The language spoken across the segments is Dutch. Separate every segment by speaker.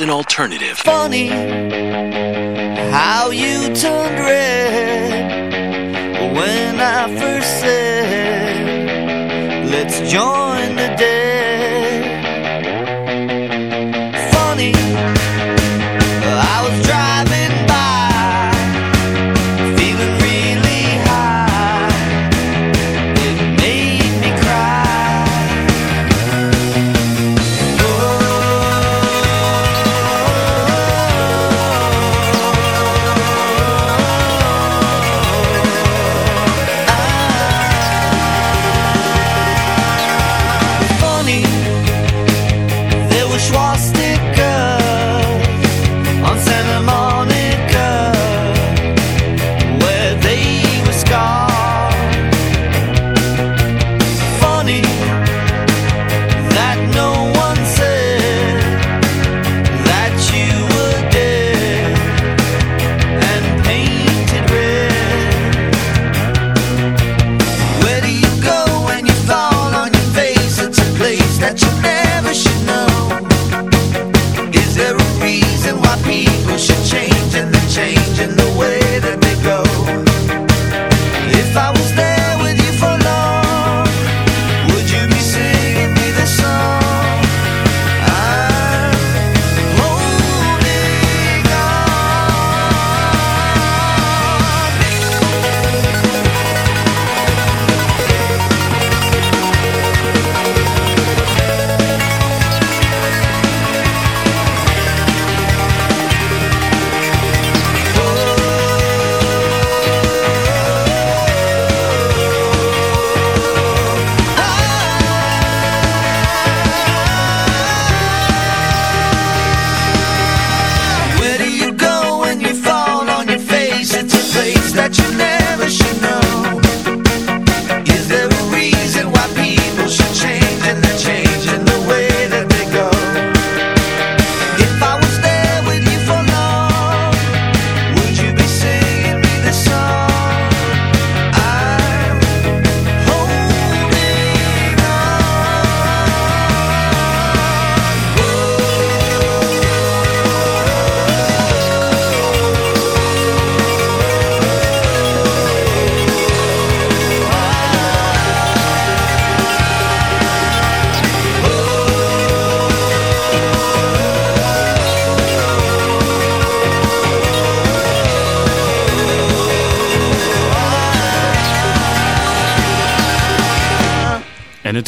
Speaker 1: an alternative.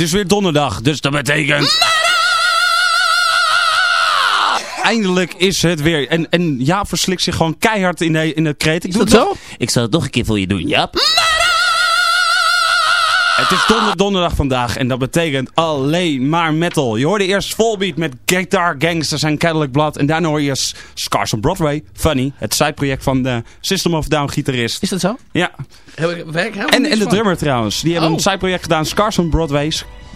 Speaker 2: Het is weer donderdag, dus dat betekent... Eindelijk is het weer. En, en Jaap verslikt zich gewoon keihard in, de, in het kreet. Ik doe
Speaker 3: dat
Speaker 2: het
Speaker 3: zo?
Speaker 2: Ik zal het nog een keer voor je doen, Jaap. Het is donder, donderdag vandaag en dat betekent alleen maar metal. Je hoorde eerst Volbeat met Guitar Gangsters en Cadillac Blood. En daarna hoor je Scars on Broadway, Funny. Het sideproject van de System of a Down gitarist.
Speaker 3: Is dat zo?
Speaker 2: Ja.
Speaker 3: Heb ik, werk helemaal
Speaker 2: En, en de
Speaker 3: van.
Speaker 2: drummer trouwens. Die hebben
Speaker 3: Oh.
Speaker 2: een sideproject gedaan, Scars on Broadway.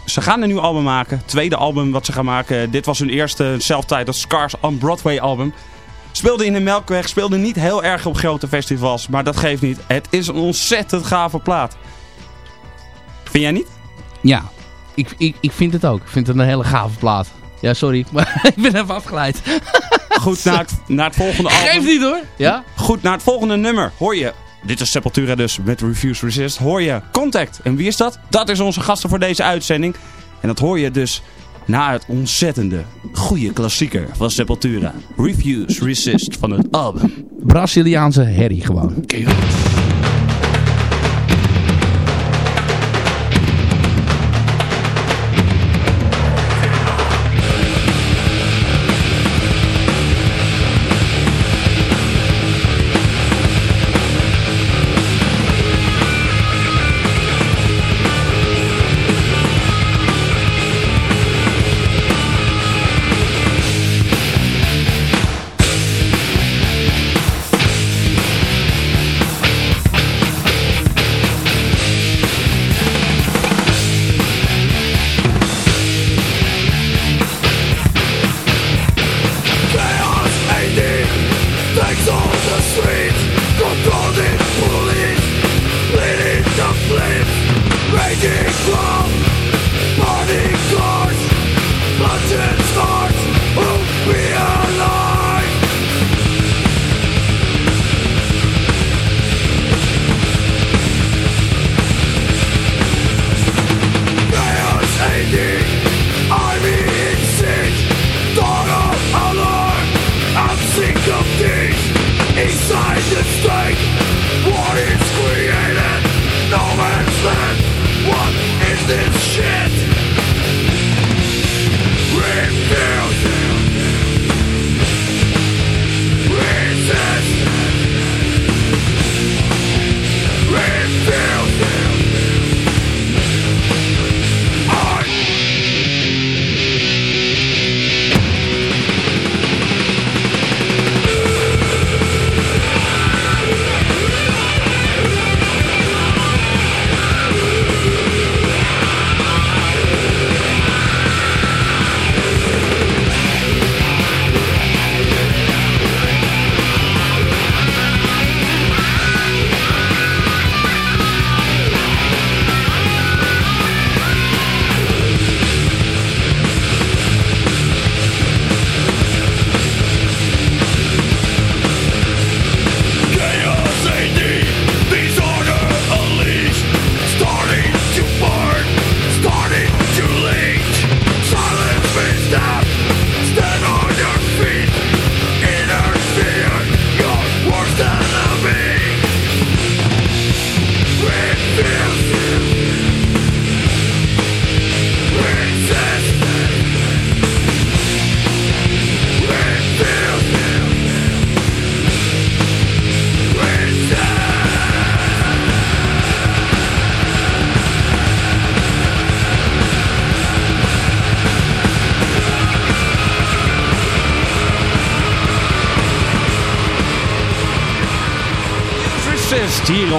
Speaker 2: Ze gaan een nieuw album maken. Tweede album wat ze gaan maken. Dit was hun eerste self-titled Scars on Broadway album. Speelde in de Melkweg. Speelde niet heel erg op grote festivals. Maar dat geeft niet. Het is een ontzettend gave plaat. Vind jij niet?
Speaker 3: Ja, ik, ik, ik vind het ook. Ik vind het een hele gave plaat. Ja, sorry, maar ik ben even afgeleid.
Speaker 2: Goed, naar het, naar het volgende album.
Speaker 3: Geef niet hoor. Ja?
Speaker 2: Goed, naar het volgende nummer hoor je... Dit is Sepultura dus met Refuse Resist. Hoor je Contact. En wie is dat? Dat is onze gasten voor deze uitzending. En dat hoor je dus na het ontzettende goede klassieker van Sepultura. Refuse Resist van het album.
Speaker 3: Braziliaanse herrie gewoon.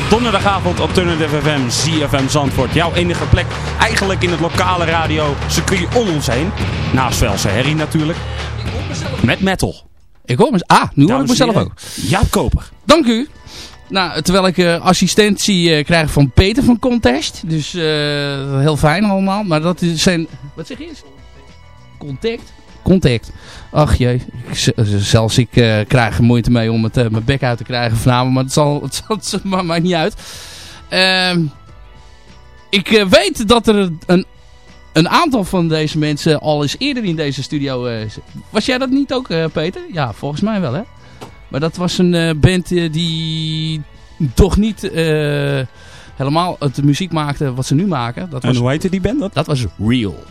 Speaker 2: Hier op donderdagavond Alternative FM, ZFM Zandvoort. Jouw enige plek eigenlijk in het lokale radio circuit om ons heen. Naast Velse Herrie natuurlijk. Met metal.
Speaker 3: Ik hoor mezelf. Ah, nu hoor ik mezelf ook.
Speaker 2: Jaap Koper.
Speaker 3: Dank u. Nou, terwijl ik eh, assistentie eh, krijg van Peter van Contest. Dus eh, heel fijn allemaal. Maar dat is zijn... Wat zeg je eens? Contact? Contact. Ach jee. Z- zelfs ik eh, krijg er moeite mee om het, eh, mijn bek uit te krijgen vanavond. Maar het zal, het zal, het maakt niet uit. Ehm, ik eh, weet dat er een, een aantal van deze mensen al eens eerder in deze studio... eh, was jij dat niet ook, eh, Peter? Ja, volgens mij wel, hè? Maar dat was een eh, band eh, die toch niet eh, helemaal het muziek maakte wat ze nu maken. Dat
Speaker 2: En
Speaker 3: was,
Speaker 2: hoe heette die band dat?
Speaker 3: dat was Real.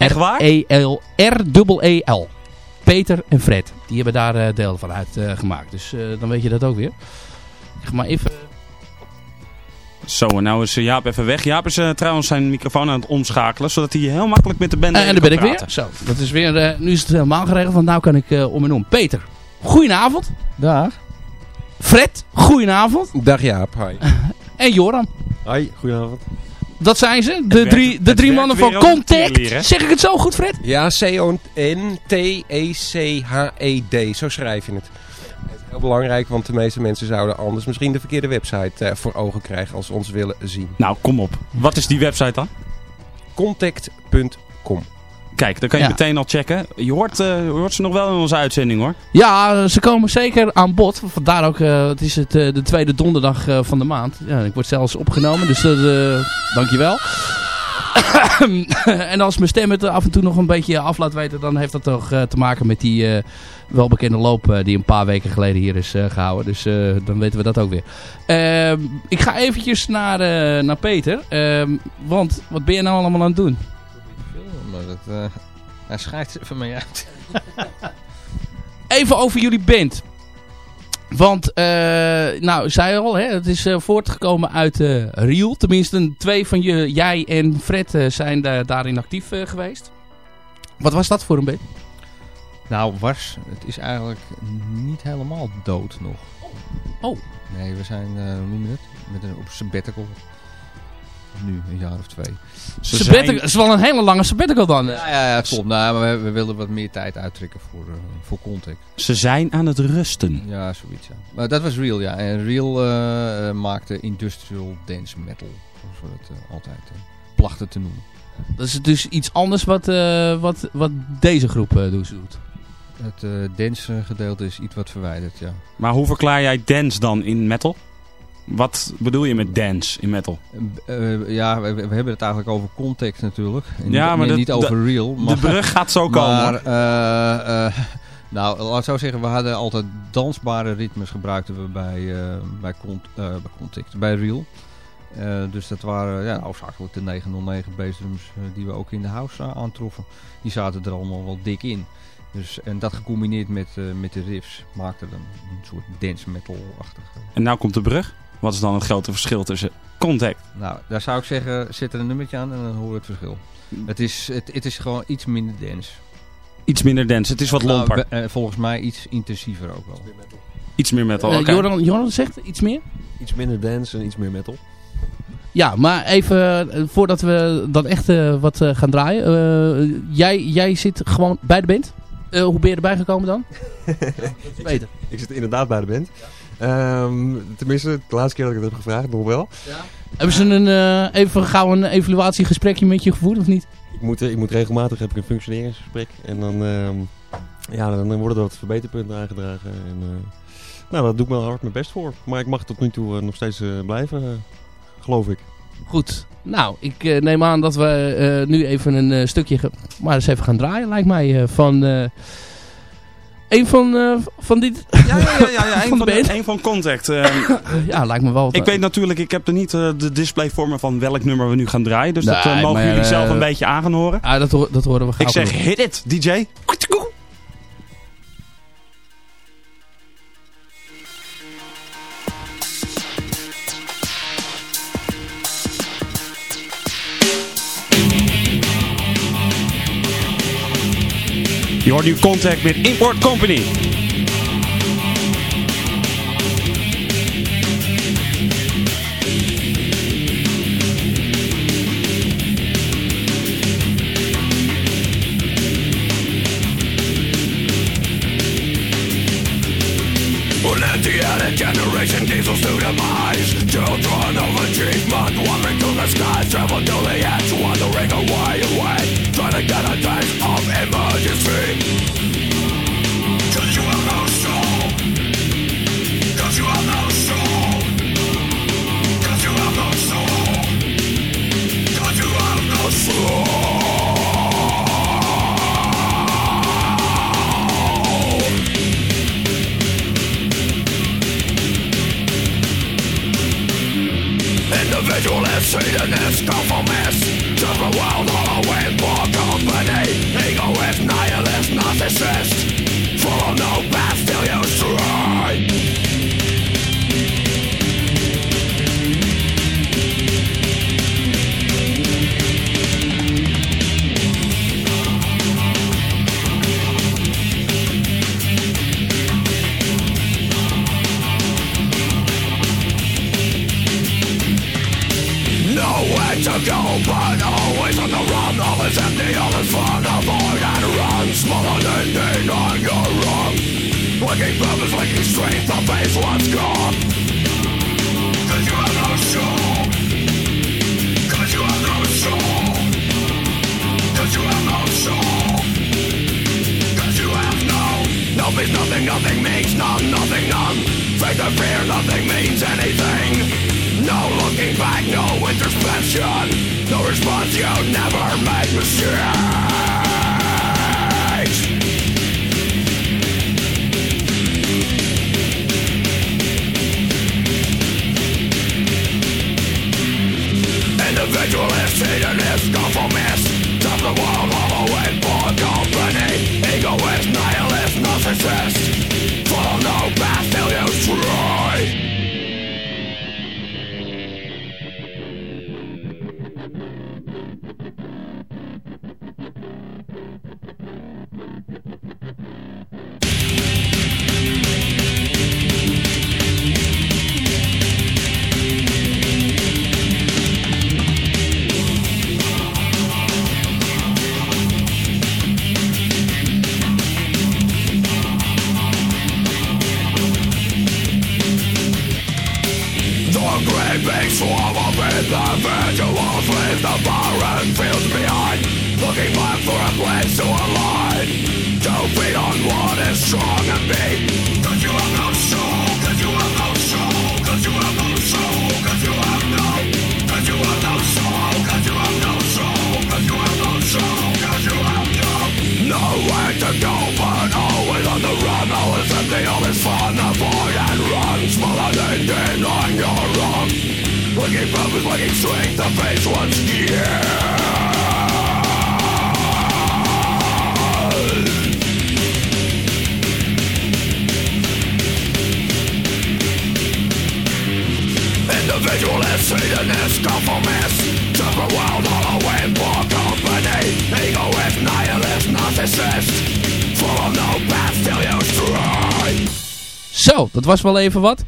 Speaker 2: Echt waar?
Speaker 3: R-E-L, R-E-E-L. Peter en Fred. Die hebben daar eh, deel van uit eh, gemaakt. Dus eh, dan weet je dat ook weer. Ik ga maar even...
Speaker 2: Zo, en nou is Jaap even weg. Jaap is eh, trouwens zijn microfoon aan het omschakelen, zodat hij heel makkelijk met de band
Speaker 3: Eh, en
Speaker 2: kan
Speaker 3: daar ben ik weer.
Speaker 2: praten.
Speaker 3: Zo, dat is weer... eh, nu is het helemaal geregeld, want nu kan ik eh, om en om. Peter, goedenavond.
Speaker 4: Dag.
Speaker 3: Fred, goedenavond.
Speaker 4: Dag Jaap, hi.
Speaker 3: En Joram.
Speaker 4: Hoi, goedenavond.
Speaker 3: Dat zijn ze. De drie, de drie mannen van Contact. Zeg ik het zo goed, Fred?
Speaker 4: Ja, C-O-N-T-E-C-H-E-D, zo schrijf je het. Het is heel belangrijk, want de meeste mensen zouden anders misschien de verkeerde website eh, voor ogen krijgen als ze ons willen zien.
Speaker 2: Nou, kom op. Wat is die website dan?
Speaker 4: Contact.com
Speaker 2: Kijk, dan kan je
Speaker 3: Ja.
Speaker 2: meteen al checken. Je hoort, eh, je hoort ze nog wel in onze uitzending hoor.
Speaker 3: Ja, ze komen zeker aan bod. Vandaar ook, eh, het is het, eh, de tweede donderdag van de maand. Ja, ik word zelfs opgenomen, dus dankjewel. en als mijn stem het af en toe nog een beetje af laat weten, dan heeft dat toch te maken met die welbekende loop die een paar weken geleden hier is eh, gehouden. Dus dan weten we dat ook weer. Ehm, ik ga eventjes naar, naar Peter. Ehm, want wat ben je nou allemaal aan het doen?
Speaker 5: Dat, eh, hij schijt er even mee uit.
Speaker 3: Even over jullie band. Want, eh, nou, zei al, hè, het is eh, voortgekomen uit eh Riel. Tenminste, twee van je, jij en Fred zijn daar daarin actief geweest. Wat was dat voor een band?
Speaker 5: Nou, was, het is eigenlijk niet helemaal dood nog.
Speaker 3: Oh.
Speaker 5: Nee, we zijn, eh, hoe noem je het? Met een, op sabbatical. Nu, een jaar of twee.
Speaker 2: Ze
Speaker 3: Sabbatical,
Speaker 2: zijn-
Speaker 3: is wel een hele lange sabbatical dan.
Speaker 5: Ja, ja, ja klopt. Nou, maar we, we wilden wat meer tijd uittrekken voor, eh, voor contact.
Speaker 2: Ze zijn aan het rusten.
Speaker 5: Ja, zoiets, ja. Maar dat was Real, ja. En Real eh, eh, maakte industrial dance metal. Zoals we het altijd plachten te noemen.
Speaker 3: Dat is dus iets anders wat, eh, wat, wat deze groep doet.
Speaker 5: Het eh dance gedeelte is iets wat verwijderd, ja.
Speaker 2: Maar hoe verklaar jij dance dan in metal? Wat bedoel je met dance in metal?
Speaker 5: Eh, ja, we, we hebben het eigenlijk over context natuurlijk. En
Speaker 2: Ja,
Speaker 5: niet,
Speaker 2: maar
Speaker 5: nee, niet over real. Maar,
Speaker 2: De brug gaat zo komen.
Speaker 5: maar, eh, eh, nou, laat ik zo zeggen, we hadden altijd dansbare ritmes gebruikten we bij, eh, bij, cont, eh, bij context, bij real. Eh, dus dat waren ja, hoofdzakelijk de 909 bassdrums eh, die we ook in de house eh, aantroffen. Die zaten er allemaal wel dik in. Dus, en dat gecombineerd met, eh, met de riffs maakte dan een soort dance metal-achtige
Speaker 2: En nou komt de brug. Wat is dan het grote verschil tussen contact?
Speaker 5: Nou, daar zou ik zeggen, zet er een nummertje aan en dan hoor je het verschil. Het is, het, het is gewoon iets minder dance.
Speaker 2: Iets minder dance. Het is wat lomper.
Speaker 5: Nou, be- eh, volgens mij iets intensiever ook wel.
Speaker 2: Iets meer metal.
Speaker 3: Eh. Joran, Joran zegt iets meer?
Speaker 6: Iets minder dance en iets meer metal.
Speaker 3: Ja, maar even eh, voordat we dan echt eh, wat gaan draaien. eh, jij, jij zit gewoon bij de band. Eh, hoe ben je erbij gekomen dan? Beter.
Speaker 6: Ik zit inderdaad bij de band. Ehm, tenminste, de laatste keer dat ik het heb gevraagd, nog wel.
Speaker 3: Hebben ze een, eh, even gauw een evaluatiegesprekje met je gevoerd of niet?
Speaker 6: Ik moet, ik moet regelmatig heb ik een functioneringsgesprek. En dan, ehm, ja, dan worden er wat verbeterpunten aangedragen. En, eh, nou, dat doe ik me hard mijn best voor. Maar ik mag tot nu toe eh, nog steeds eh, blijven, eh, geloof ik.
Speaker 3: Goed. Nou, ik eh, neem aan dat we eh, nu even een eh, stukje maar eens even gaan draaien, lijkt mij. eh, van eh, een van, eh, van dit...
Speaker 2: Ja, ja, ja, ja, ja. Een,
Speaker 3: Van de
Speaker 2: van de,
Speaker 3: band.
Speaker 2: een van contact. Eh,
Speaker 3: ja, lijkt me wel...
Speaker 2: ik weet natuurlijk, ik heb er niet eh, de display voor me van welk nummer we nu gaan draaien. Dus dat eh, mogen
Speaker 3: maar,
Speaker 2: jullie
Speaker 3: eh,
Speaker 2: zelf een beetje aan gaan horen.
Speaker 3: Ah, dat, dat horen we gauw.
Speaker 2: Ik zeg hit it, DJ. Je hoort nu contact with Import Company.
Speaker 7: generation diesels to demise Children of achievement wandering to the skies Travel to the Satan is come for me but always on the run All is empty, all is fun Avoid and run Smaller than deny you're wrong. Looking purpose, looking strength The face what's gone. Cause you have no soul Cause you have no soul Cause you have no soul Cause you have no Nothing's nothing, nothing means none Nothing, none. Faith or fear, nothing means anything no looking back, no introspection. No response, you never make mistakes. Individualist, hedonist, conformist Top the world, Halloween for company. Egoist, nihilist, narcissist. Follow no path till you try is fun Avoid and run Smaller than denying you're wrong Looking purpose, looking strength The face once scared Individualist, Satanist, conformist the world, Halloween for company. Egoist, nihilist, narcissist
Speaker 3: Zo, dat was wel even wat.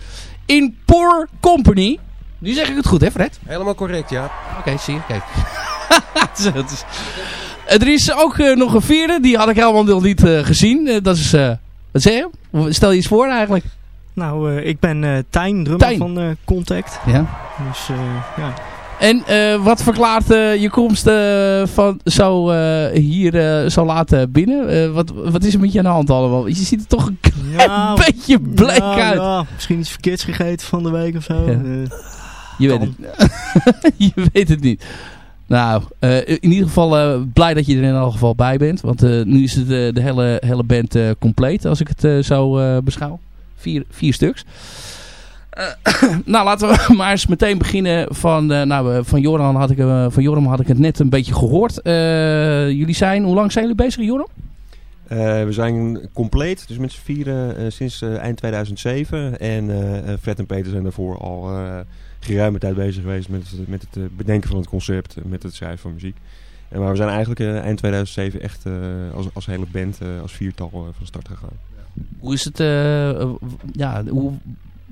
Speaker 3: In Poor Company. Nu zeg ik het goed, hè Fred?
Speaker 4: Helemaal correct, ja.
Speaker 3: Oké, zie je. Kijk. Het is- er is ook eh, nog een vierde. Die had ik helemaal nog niet eh, gezien. Eh, dat is... eh, wat zeg je? Stel je eens voor eigenlijk.
Speaker 8: Nou, eh, ik ben eh Tijn, drummer
Speaker 3: Tijn.
Speaker 8: van eh, Contact.
Speaker 3: Ja.
Speaker 8: Dus eh, ja.
Speaker 3: En eh, wat verklaart eh, je komst eh, van zo hier zo laat binnen? Wat, wat is er met je aan de hand allemaal? Je ziet er toch een klein
Speaker 8: Ja,
Speaker 3: beetje bleek
Speaker 8: ja,
Speaker 3: uit.
Speaker 8: ja, misschien iets verkeerds gegeten van de week of zo.
Speaker 3: Je weet het, je weet het niet. Nou, in ieder geval blij dat je er in elk geval bij bent. Want nu is het, de hele, hele band compleet, als ik het zo beschouw. Vier, vier stuks. Eh, nou, laten we maar eens meteen beginnen. Van, eh, nou, eh, van, Joram had ik, van Joram had ik het net een beetje gehoord. Eh, jullie zijn, hoe lang zijn jullie bezig, Joram?
Speaker 6: We zijn compleet, dus met z'n vieren sinds eind 2007. En Fred en Peter zijn daarvoor al geruime tijd bezig geweest met, het- met het bedenken van het concept, met het schrijven van muziek. En maar we zijn eigenlijk eind 2007 echt als, als hele band, als viertal van start gegaan.
Speaker 3: Hoe is het, ja, hoe,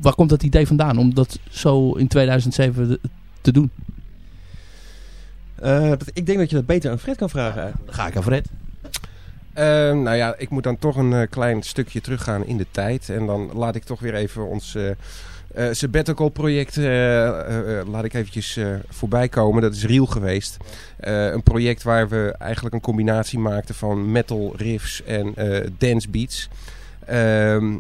Speaker 3: waar komt dat idee vandaan om dat zo in 2007 de- te doen?
Speaker 6: Eh, dat, ik denk dat je dat beter aan Fred kan vragen.
Speaker 3: Dan ga ik aan Fred.
Speaker 4: Ehm, nou ja, ik moet dan toch een eh, klein stukje teruggaan in de tijd. En dan laat ik toch weer even ons eh eh, sabbatical project eh, eh, eh, laat ik eventjes eh, voorbij komen. Dat is Reel geweest. Eh, een project waar we eigenlijk een combinatie maakten van metal riffs en eh, dance beats. Ehm,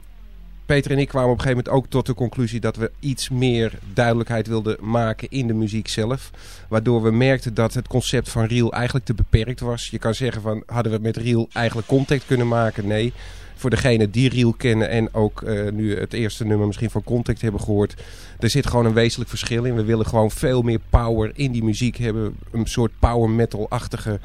Speaker 4: Peter en ik kwamen op een gegeven moment ook tot de conclusie dat we iets meer duidelijkheid wilden maken in de muziek zelf. Waardoor we merkten dat het concept van Reel eigenlijk te beperkt was. Je kan zeggen van hadden we met Reel eigenlijk contact kunnen maken? Nee. Voor degenen die Reel kennen en ook eh, nu het eerste nummer misschien van Contact hebben gehoord. Er zit gewoon een wezenlijk verschil in. We willen gewoon veel meer power in die muziek hebben. Een soort power metal-achtige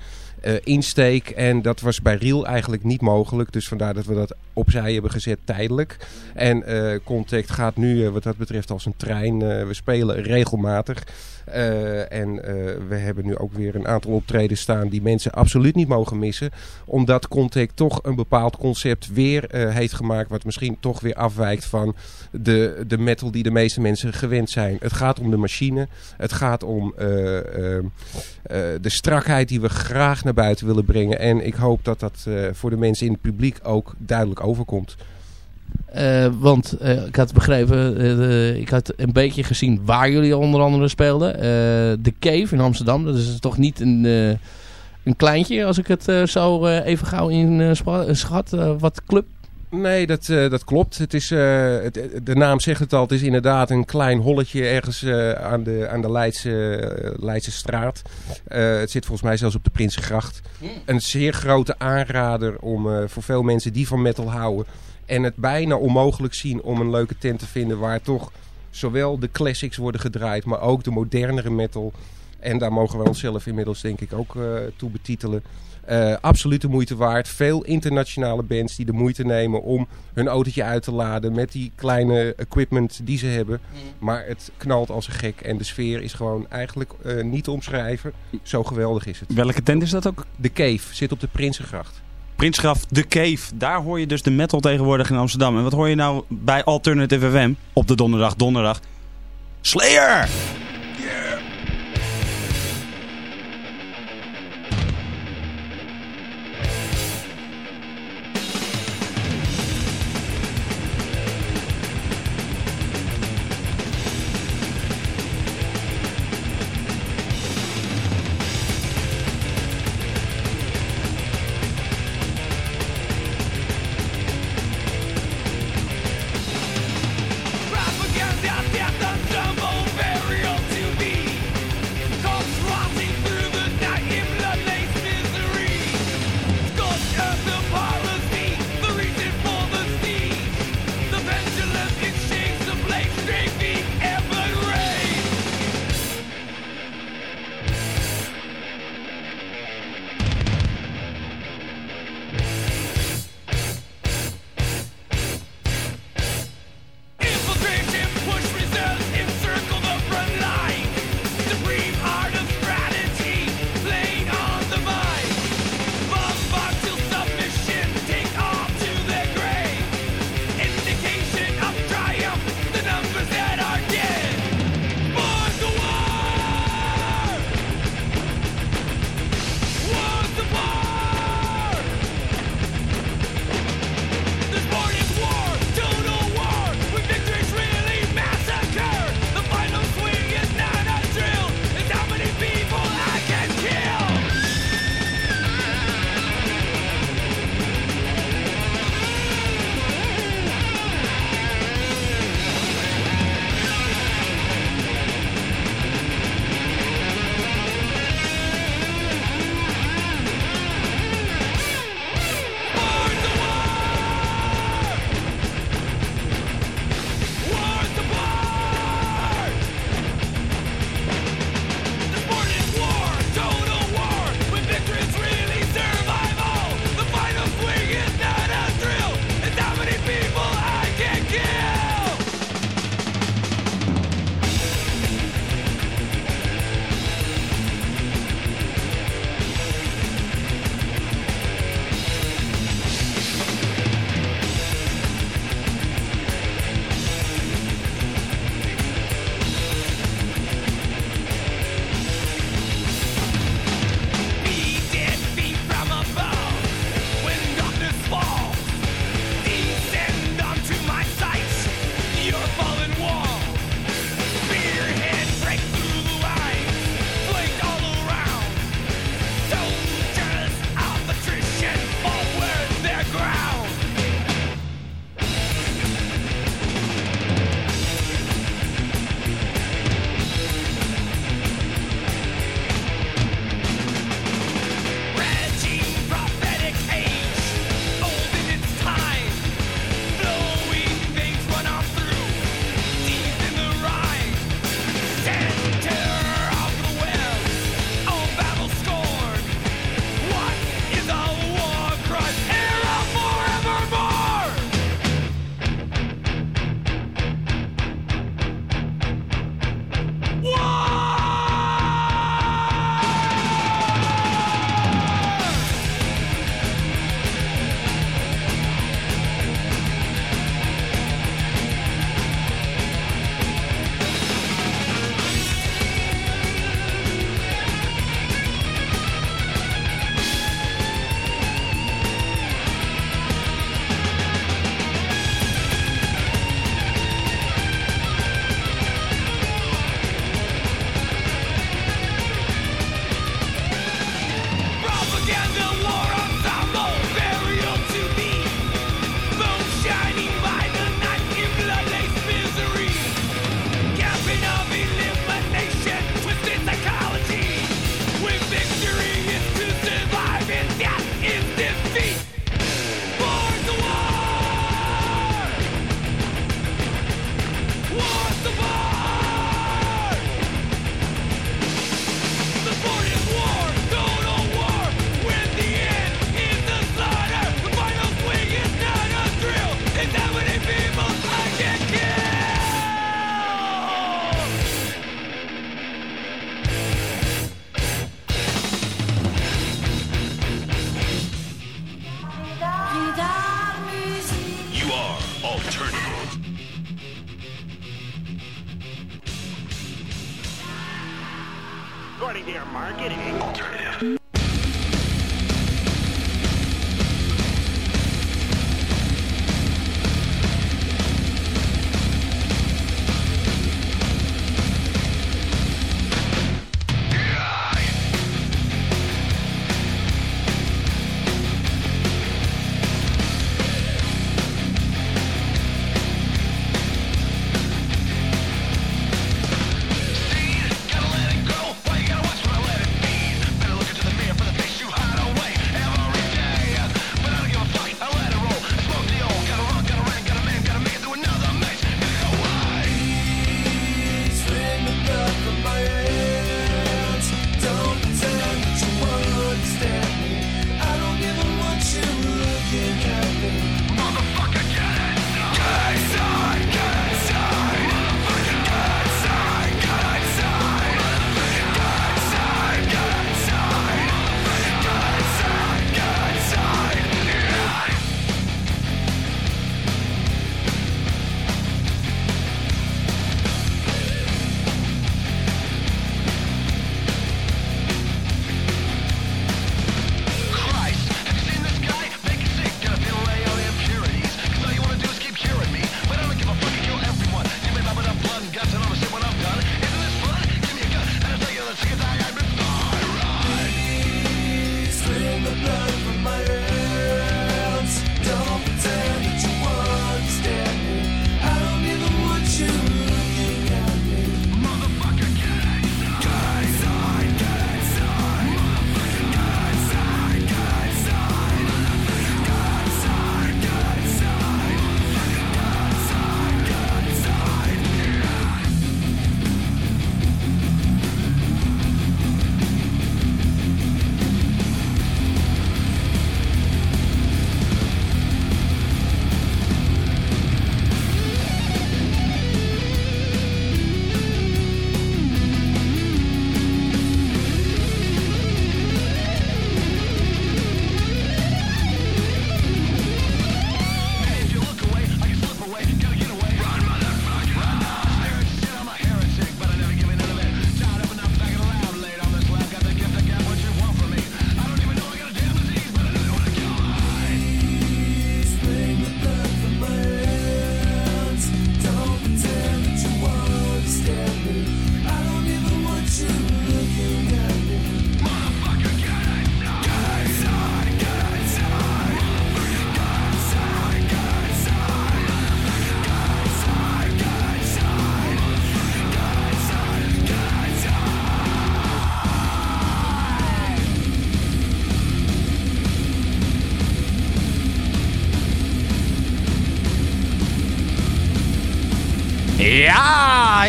Speaker 4: insteek. En dat was bij Reel eigenlijk niet mogelijk. Dus vandaar dat we dat opzij hebben gezet tijdelijk. En eh, Contact gaat nu eh, wat dat betreft als een trein. Eh, we spelen regelmatig. Eh, en eh, we hebben nu ook weer een aantal optredens staan die mensen absoluut niet mogen missen. Omdat Contact toch een bepaald concept weer eh, heeft gemaakt. Wat misschien toch weer afwijkt van de, de metal die de meeste mensen gewend zijn. Het gaat om de machine. Het gaat om de strakheid die we graag naar buiten willen brengen. En ik hoop dat dat voor de mensen in het publiek ook duidelijk overkomt.
Speaker 3: Eh, want eh, ik had begrepen, eh, de- ik had een beetje gezien waar jullie onder andere speelden. De Cave in Amsterdam, dat is toch niet een, een kleintje als ik het zo even gauw in schat. Wat club?
Speaker 4: Nee, dat, dat klopt. Het is, het, de naam zegt het al. Het is inderdaad een klein holletje ergens aan de, aan de Leidse, Leidse straat. Het zit volgens mij zelfs op de Prinsengracht. Een zeer grote aanrader om voor veel mensen die van metal houden. En het bijna onmogelijk zien om een leuke tent te vinden waar toch zowel de classics worden gedraaid, maar ook de modernere metal. En daar mogen we onszelf inmiddels denk ik ook eh, toe betitelen. Eh, absoluut de moeite waard. Veel internationale bands die de moeite nemen om hun autootje uit te laden met die kleine equipment die ze hebben. Maar het knalt als een gek en de sfeer is gewoon eigenlijk eh, niet te omschrijven. Zo geweldig is het.
Speaker 2: Welke tent is dat ook?
Speaker 4: De Cave zit op de Prinsengracht.
Speaker 2: Prinsgraf The Cave. Daar hoor je dus de metal tegenwoordig in Amsterdam. En wat hoor je nou bij Alternative FM op de donderdag, donderdag? Slayer!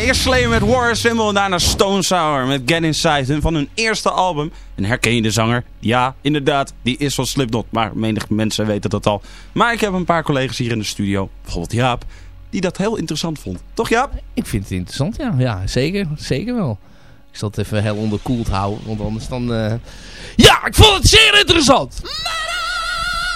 Speaker 2: Eerst Slayer met War Symbol en daarna Stone Sour met Get Inside. Hun van hun eerste album. En herken je de zanger? Ja, inderdaad, die is van Slipknot. Maar menig mensen weten dat al. Maar ik heb een paar collega's hier in de studio, bijvoorbeeld Jaap, die dat heel interessant vond. Toch Jaap?
Speaker 3: Ik vind het interessant, ja. Ja, zeker. Zeker wel. Ik zal het even heel onderkoeld houden, want anders dan... eh, Ja, ik vond het zeer interessant!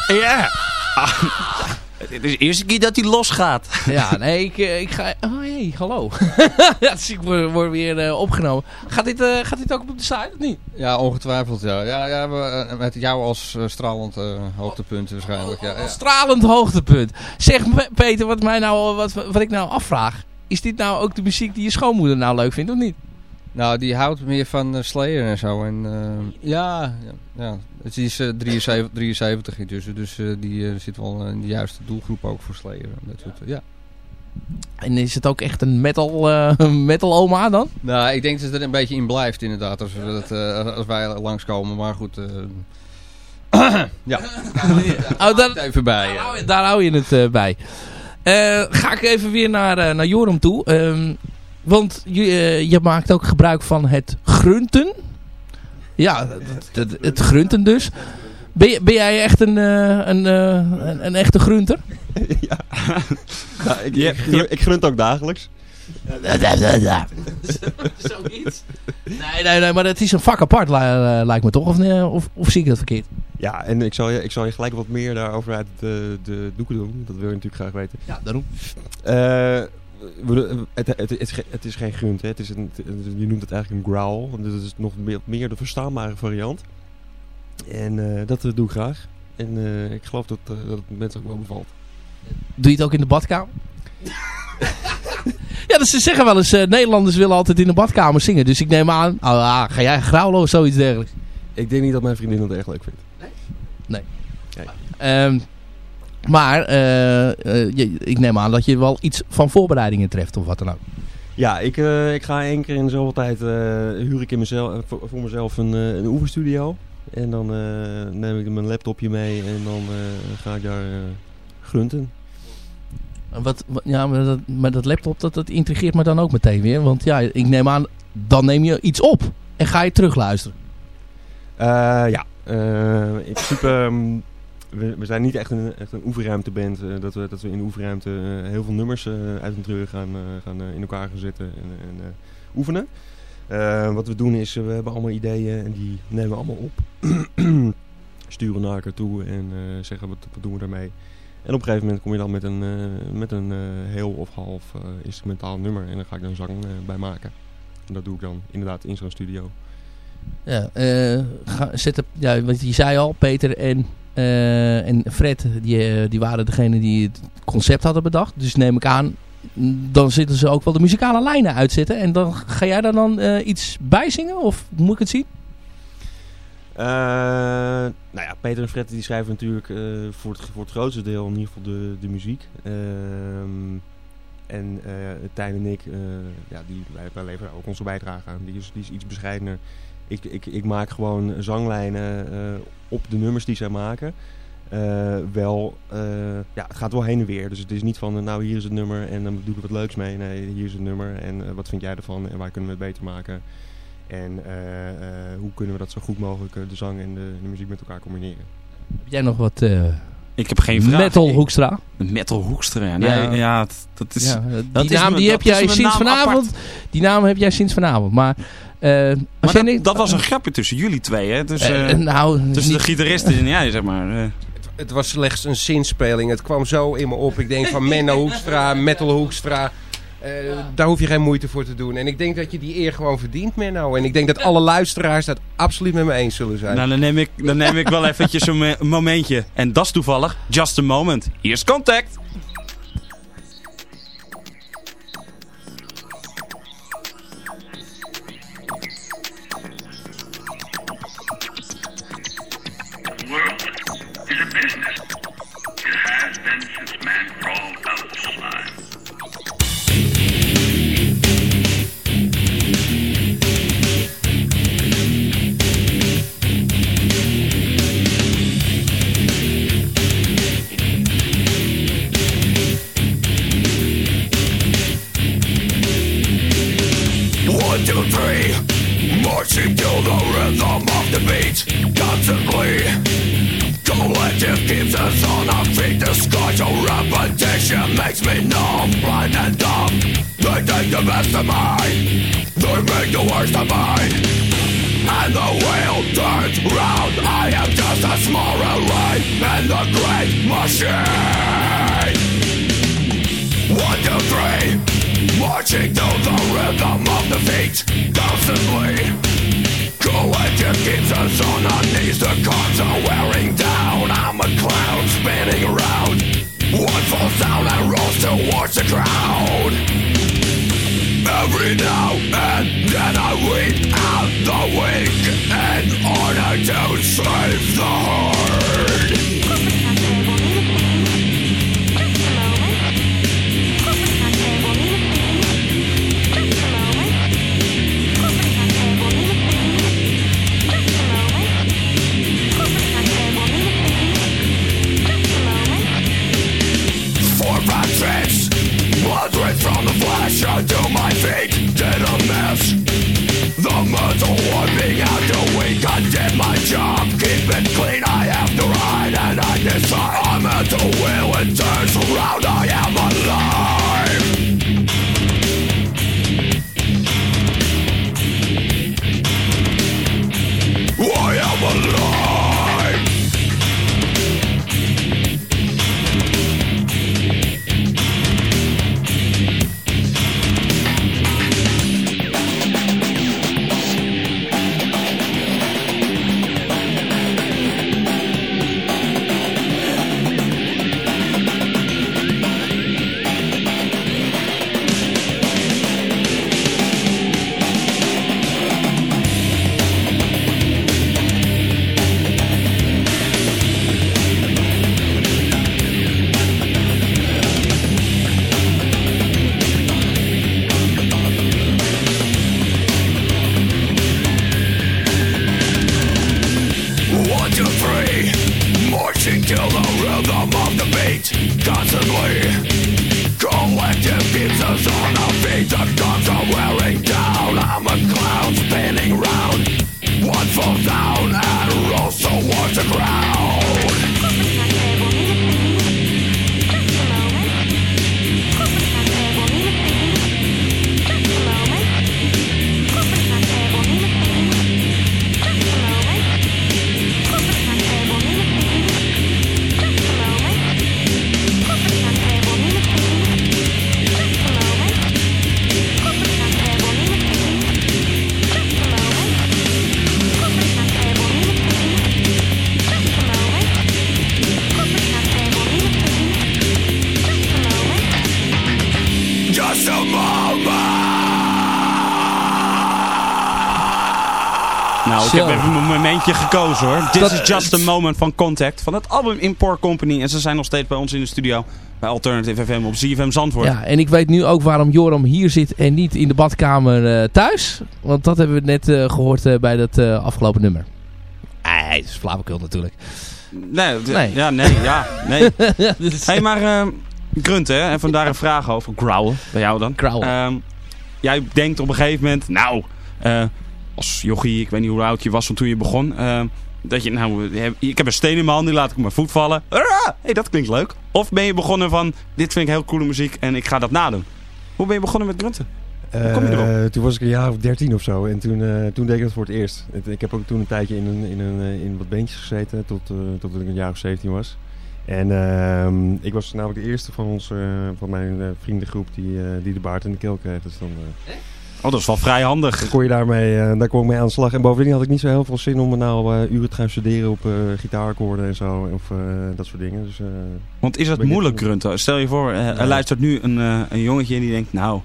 Speaker 2: Ja. Ah, het is de eerste keer dat hij losgaat.
Speaker 3: Ja, nee, ik, eh, ik ga... Oh, hey, hallo. ja, dus ik word, word weer eh, opgenomen. Gaat dit, eh, gaat dit ook op de site, of niet?
Speaker 5: Ja, ongetwijfeld, ja. Ja, ja we, met jou als stralend eh, hoogtepunt waarschijnlijk. Ja, ja.
Speaker 3: Stralend hoogtepunt. Zeg, Pe- Peter, wat, mij nou, wat, wat ik nou afvraag. Is dit nou ook de muziek die je schoonmoeder nou leuk vindt, of niet?
Speaker 5: Nou, die houdt meer van eh, Slayer en zo. En, eh, ja, ja, ja, het is eh, 73, 73 intussen, dus eh, die zit wel in de juiste doelgroep ook voor Slayer. Dat soort, ja.
Speaker 3: En is het ook echt een metal, metal oma dan?
Speaker 5: Nou, ik denk dat het er een beetje in blijft inderdaad, als, we dat, als wij langskomen. Maar goed, ja.
Speaker 3: Oh, daar,
Speaker 5: even bij.
Speaker 3: daar, hou je, daar hou je het bij. Ga ik even weer naar, naar Joram toe. Ehm, want je, eh, je maakt ook gebruik van het grunten. Ja, het, het, het grunten dus. Ben, ben jij echt een, eh, een, eh, een, een echte grunter?
Speaker 6: ja. Ja, ik, ik, gru- ik grunt ook dagelijks.
Speaker 3: Zoiets. Nee, nee, nee, maar het is een vak apart, li- lijkt me toch? Of, of, of zie ik dat verkeerd?
Speaker 6: Ja, en ik zal je, ik zal je gelijk wat meer daarover uit de, de doeken doen. Dat wil je natuurlijk graag weten.
Speaker 3: Ja, daarom.
Speaker 6: Eh, we- het, het, het, het is geen grunt, hè. Het is een, je noemt het eigenlijk een growl. Dus het is nog meer, meer de verstaanbare variant. En eh, dat eh, doe ik graag. En eh, ik geloof dat, eh, dat het mensen ook wel bevalt.
Speaker 3: Doe je het ook in de badkamer? ja, dus ze zeggen wel eens, eh, Nederlanders willen altijd in de badkamer zingen. Dus ik neem aan, oh, ah, ga jij grauwen of zoiets dergelijks?
Speaker 6: Ik denk niet dat mijn vriendin dat echt leuk vindt.
Speaker 3: Ehm, maar eh, eh, je- ik neem aan dat je wel iets van voorbereidingen treft of wat dan ook.
Speaker 6: Ja, ik, eh, ik ga één keer in zoveel tijd eh, huur ik in mezelf, eh, voor, voor mezelf een, eh, een oefenstudio. En dan eh, neem ik mijn laptopje mee en dan eh, ga ik daar eh, grunten.
Speaker 3: En Wat, wat- ja, maar dat, maar dat laptop, dat, dat intrigeert me dan ook meteen weer. Want ja, ik neem aan, dan neem je iets op en ga je terugluisteren.
Speaker 6: Eh, ja, eh, in principe, we, zijn niet echt een, echt een oefenruimteband. eh, dat, we, dat we in de oefenruimte eh, heel veel nummers eh, uit een treur gaan, gaan in elkaar gaan zetten en, en oefenen. Wat we doen is, we hebben allemaal ideeën en die nemen we allemaal op. Sturen naar elkaar toe en zeggen wat, wat doen we daarmee. En op een gegeven moment kom je dan met een, met een heel of half instrumentaal nummer en dan ga ik daar zang bij maken. En dat doe ik dan inderdaad in zo'n studio.
Speaker 3: Ja, ga, zet ja, want je zei al, Peter en, en Fred, die, eh, die waren degene die het concept hadden bedacht. Dus neem ik aan, dan zitten ze ook wel de muzikale lijnen uitzetten. En dan ga jij daar dan eh, iets bij zingen? Of moet ik het zien?
Speaker 6: Eh, nou ja, Peter en Fred die schrijven natuurlijk eh, voor, het, voor het grootste deel in ieder geval de, de muziek. Ehm, en eh Tijn en ik, eh, ja, die, wij, wij leveren ook onze bijdrage aan. Die is, die is iets bescheidener. Ik, ik, ik maak gewoon zanglijnen eh, op de nummers die zij maken. Eh, wel, eh, ja, het gaat wel heen en weer. Dus het is niet van, eh, nou hier is het nummer en dan doe ik wat leuks mee. Nee, hier is het nummer en eh, wat vind jij ervan en waar kunnen we het beter maken. En eh, eh, hoe kunnen we dat zo goed mogelijk, de zang en de, de muziek met elkaar combineren.
Speaker 3: Heb jij nog wat eh,
Speaker 2: Ik heb geen vraag.
Speaker 3: metal Hoekstra?
Speaker 2: Metal Hoekstra. Nee,
Speaker 3: Ja.
Speaker 2: ja, dat, dat is...
Speaker 3: Ja,
Speaker 2: dat
Speaker 3: die
Speaker 2: is
Speaker 3: naam
Speaker 2: me-
Speaker 3: die heb jij sinds vanavond.
Speaker 2: apart.
Speaker 3: Die naam heb jij sinds vanavond. Maar, eh,
Speaker 2: Maar dat,
Speaker 3: niet-
Speaker 2: dat was een grapje tussen jullie twee, hè? Dus,
Speaker 3: Eh,
Speaker 2: eh,
Speaker 3: nou,
Speaker 2: tussen
Speaker 3: niet-
Speaker 2: de gitaristen en jij, zeg maar. eh.
Speaker 4: Het was slechts een zinspeling. Het kwam zo in me op. Ik denk van Menno Hoekstra, Metal Hoekstra. Eh, daar hoef je geen moeite voor te doen. En ik denk dat je die eer gewoon verdient, Menno. En ik denk dat alle luisteraars dat absoluut met me eens zullen zijn.
Speaker 2: Nou, dan neem ik, dan neem ik wel eventjes een momentje. En dat is toevallig Just a Moment. Hier is Contact.
Speaker 7: To my feet did a mess. The metal warming out till we did my job.
Speaker 2: Ik heb even een momentje gekozen hoor. This
Speaker 3: Dat-
Speaker 2: is just a moment van Contact. Van het album Import Company. En ze zijn nog steeds bij ons in de studio. Bij Alternative FM op ZFM Zandvoort.
Speaker 3: Ja, en ik weet nu ook waarom Joram hier zit en niet in de badkamer eh, thuis. Want dat hebben we net eh, gehoord eh, bij dat afgelopen nummer. Ah, het is flauwekul natuurlijk.
Speaker 2: Nee,
Speaker 3: Nee.
Speaker 2: Ja, nee, ja, nee.
Speaker 3: Is-
Speaker 2: Hé, maar uh, Grunt, hè. En vandaar een vraag over. Growlen, bij jou dan.
Speaker 3: Growlen.
Speaker 2: Ehm, jij denkt op een gegeven moment, nou, als jochie, ik weet niet hoe oud je was van toen je begon. ehm, dat je, nou, ik heb een steen in mijn hand, die laat ik op mijn voet vallen. Hé, hey, dat klinkt leuk. Of ben je begonnen van, dit vind ik heel coole muziek en ik ga dat nadoen. Hoe ben je begonnen met grunten? Hoe kom je erop?
Speaker 6: Eh, toen was ik een jaar of dertien of zo. En toen, eh, toen deed ik dat voor het eerst. Ik heb ook toen een tijdje in, een, in, een, eh, in wat beentjes gezeten. Tot, eh, totdat ik een jaar of 17 was. En ehm, ik was namelijk de eerste van, ons, van mijn vriendengroep die, eh, die de baard in de keel kreeg. Dus dan, eh,
Speaker 2: Oh, dat is wel vrij handig.
Speaker 6: dan kon je daarmee, eh, daar kon ik mee aan de slag. En bovendien had ik niet zo heel veel zin om nou eh, uren te gaan studeren op eh, gitaarakkoorden en zo. Of dat soort dingen. Dus,
Speaker 2: Want is het
Speaker 6: ik
Speaker 2: moeilijk grunten? Stel je voor, er luistert nu een, een jongetje en die denkt, nou,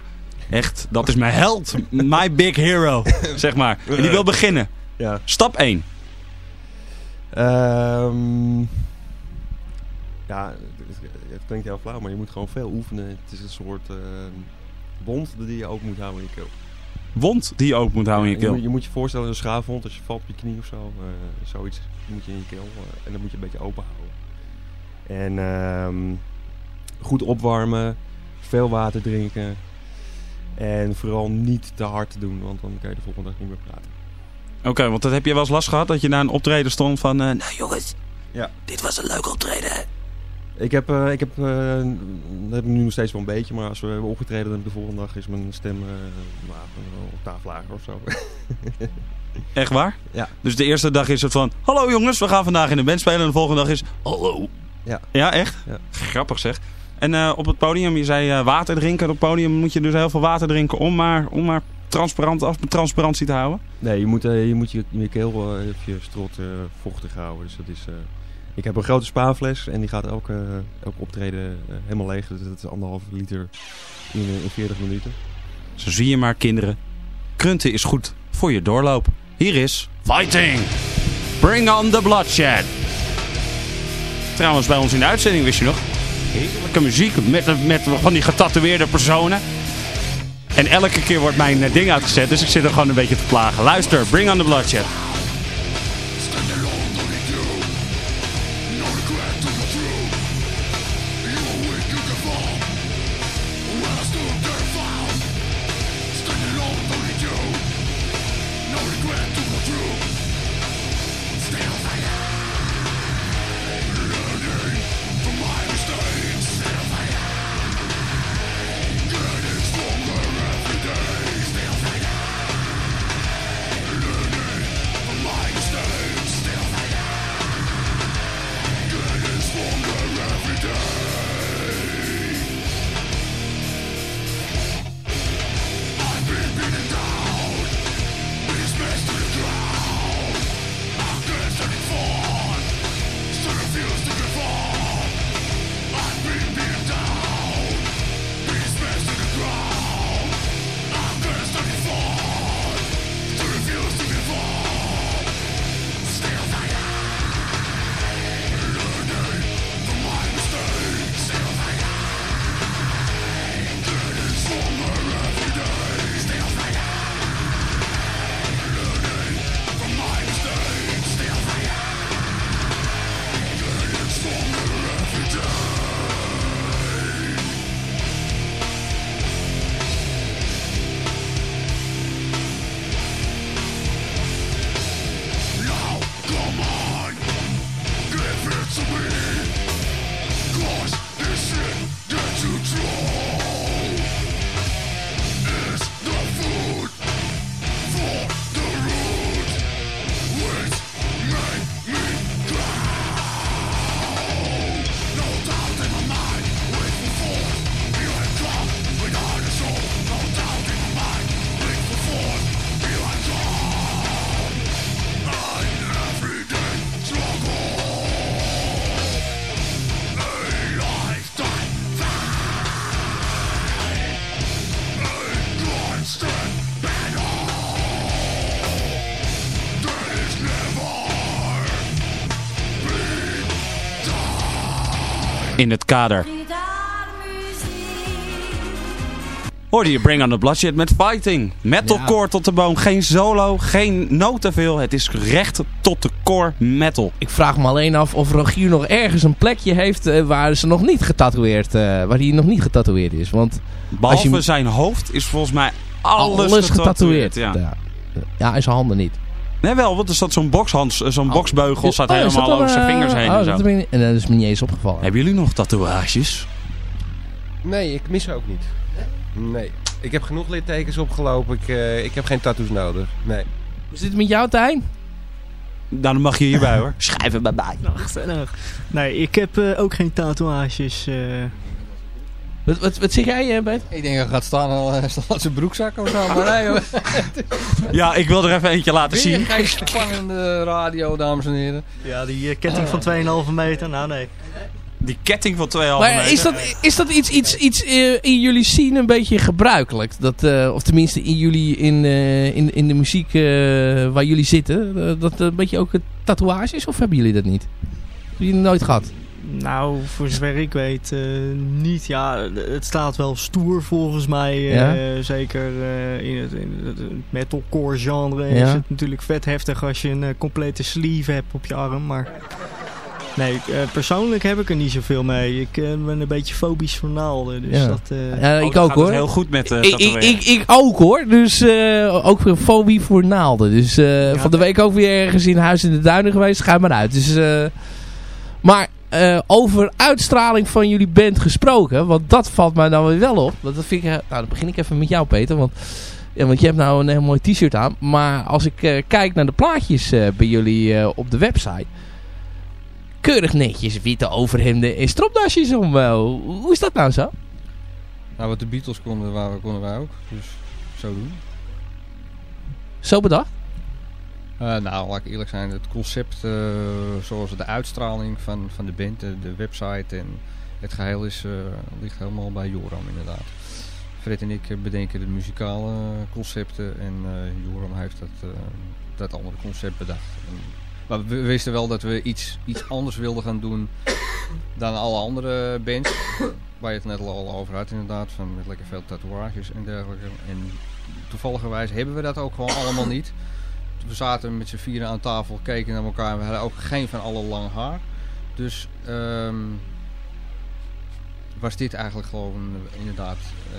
Speaker 2: echt, dat is mijn held. My big hero, zeg maar. En die wil beginnen.
Speaker 6: ja.
Speaker 2: Stap 1.
Speaker 6: Ehm, ja, het, het klinkt heel flauw, maar je moet gewoon veel oefenen. Het is een soort ehm, wond die je ook moet houden in je keel.
Speaker 2: Wond die je open moet houden in je keel.
Speaker 6: je moet je voorstellen, een schaafwond, als je valt op je knie of zo, eh, zoiets moet je in je keel. eh, en dan moet je een beetje open houden. En ehm, goed opwarmen, veel water drinken. En vooral niet te hard doen, want dan kan je de volgende dag niet meer praten.
Speaker 2: Oké, want dat heb je wel eens last gehad, dat je na een optreden stond van, eh, nou jongens,
Speaker 6: Ja.
Speaker 2: dit was een leuk optreden.
Speaker 6: Ik heb, eh, ik heb, eh, heb ik nu nog steeds wel een beetje, maar als we hebben opgetreden dan de volgende dag is mijn stem een octaaf lager of zo.
Speaker 2: Echt waar?
Speaker 6: Ja.
Speaker 2: Dus de eerste dag is het van, hallo jongens, we gaan vandaag in de band spelen. En de volgende dag is, hallo.
Speaker 6: Ja.
Speaker 2: Ja, echt?
Speaker 6: Ja.
Speaker 2: Grappig zeg. En op het podium, je zei water drinken. Op het podium moet je dus heel veel water drinken om maar, om maar transparant af transparantie te houden.
Speaker 6: Nee, je moet, je, moet je, je keel even je strot vochtig houden. Dus dat is, ik heb een grote spaanfles en die gaat elke, elke optreden eh, helemaal leeg. Dus dat is anderhalf liter in, eh, in 40 minuten.
Speaker 2: Zo zie je maar kinderen. Krunten is goed voor je doorloop. Hier is Fighting. Bring on the bloodshed. Trouwens bij ons in de uitzending wist je nog. Heerlijke muziek met, met van die getatoeëerde personen. En elke keer wordt mijn eh, ding uitgezet. Dus ik zit er gewoon een beetje te plagen. Luister, Bring on the bloodshed. In het kader. Hoorde je Bring on the Bloodshed met Fighting. Metalcore tot de boom. Geen solo, geen noten veel. Het is recht tot de core metal.
Speaker 3: Ik vraag me alleen af of Rogier nog ergens een plekje heeft eh, waar ze nog niet getatoeëerd, eh, waar hij nog niet getatoeëerd is. Want
Speaker 2: Behalve
Speaker 3: je-
Speaker 2: zijn hoofd is volgens mij alles,
Speaker 3: alles,
Speaker 2: getatoeëerd.
Speaker 3: getatoeëerd.
Speaker 2: Ja.
Speaker 3: Ja. ja, en zijn handen niet.
Speaker 2: Nee wel, want er staat zo'n boxhand, zo'n boxbeugel staat
Speaker 3: Oh,
Speaker 2: helemaal over zijn
Speaker 3: eh,
Speaker 2: vingers heen
Speaker 3: oh,
Speaker 2: en zo.
Speaker 3: dat ik- en dat is me niet eens opgevallen.
Speaker 2: Hebben jullie nog tatoeages?
Speaker 4: Nee, ik mis ook niet. Nee. Ik heb genoeg littekens opgelopen. Ik, eh, ik heb geen tattoos nodig. Nee.
Speaker 3: Hoe zit het met jou, Tijn?
Speaker 2: Nou, dan mag je hierbij hoor. Schrijf het maar bij.
Speaker 8: Gezellig. Nee, ik heb eh, ook geen tatoeages. eh.
Speaker 3: Wat, wat, wat zeg jij, eh, Bert?
Speaker 5: Ik denk dat gaat staan al staat zijn broekzak of zo. Maar nee hoor.
Speaker 2: Ja, ik wil er even eentje laten
Speaker 5: Weer
Speaker 2: zien.
Speaker 5: geen spannende radio, dames en heren.
Speaker 8: Ja, die eh, ketting van 2,5 meter. Nou, nee.
Speaker 2: Die ketting van 2,5
Speaker 3: Maar
Speaker 2: meter.
Speaker 3: is dat, is dat iets, iets, iets eh, in jullie scene een beetje gebruikelijk? Dat, eh, of tenminste in jullie in, eh, in, in de muziek eh, waar jullie zitten. eh, dat een beetje ook het tatoeage is? Of hebben jullie dat niet? Hebben jullie nooit gehad?
Speaker 8: Nou, voor zover ik weet, eh, niet. Ja, het staat wel stoer volgens mij. eh,
Speaker 3: Ja?
Speaker 8: Zeker eh, in het, in het metalcore genre
Speaker 3: Ja.
Speaker 8: is het natuurlijk vet heftig als je een complete sleeve hebt op je arm. Maar nee, eh, persoonlijk heb ik er niet zoveel mee. Ik ben een beetje fobisch voor naalden. Dus
Speaker 3: Ja.
Speaker 8: dat, eh,
Speaker 3: Ja,
Speaker 2: Oh,
Speaker 3: ik
Speaker 2: dan
Speaker 3: ook
Speaker 2: gaat het
Speaker 3: hoor.
Speaker 2: heel goed met uh,
Speaker 3: ik, ik, ik, ik ook hoor. Dus eh, ook weer fobie voor naalden. Dus eh, van de week ook weer ergens in Huis in de Duinen geweest. Ga maar uit. Dus, eh, maar eh, over uitstraling van jullie band gesproken. Want dat valt mij nou weer wel op. Want dat vind ik, eh, nou, dan begin ik even met jou Peter. Want, ja, want je hebt nou een heel mooi t-shirt aan. Maar als ik eh, kijk naar de plaatjes bij jullie op de website. Keurig netjes witte overhemden en stropdasjes om. eh, hoe, hoe is dat nou zo?
Speaker 5: Nou, wat de Beatles konden, waren, konden wij ook. Dus zo doen.
Speaker 3: Zo bedacht?
Speaker 5: Eh, nou, laat ik eerlijk zijn, het concept eh, zoals de uitstraling van, van de band, de, website en het geheel is, eh, ligt helemaal bij Joram inderdaad. Fred en ik bedenken de muzikale concepten en Joram heeft dat, dat andere concept bedacht. Maar we wisten wel dat we iets, iets anders wilden gaan doen dan alle andere bands. Waar je het net al over had inderdaad, van met lekker veel tatoeages en dergelijke. En toevalligerwijs hebben we dat ook gewoon allemaal niet. We zaten met z'n vieren aan tafel, keken naar elkaar en we hadden ook geen van alle lang haar. Dus ehm, was dit eigenlijk gewoon eh, inderdaad eh,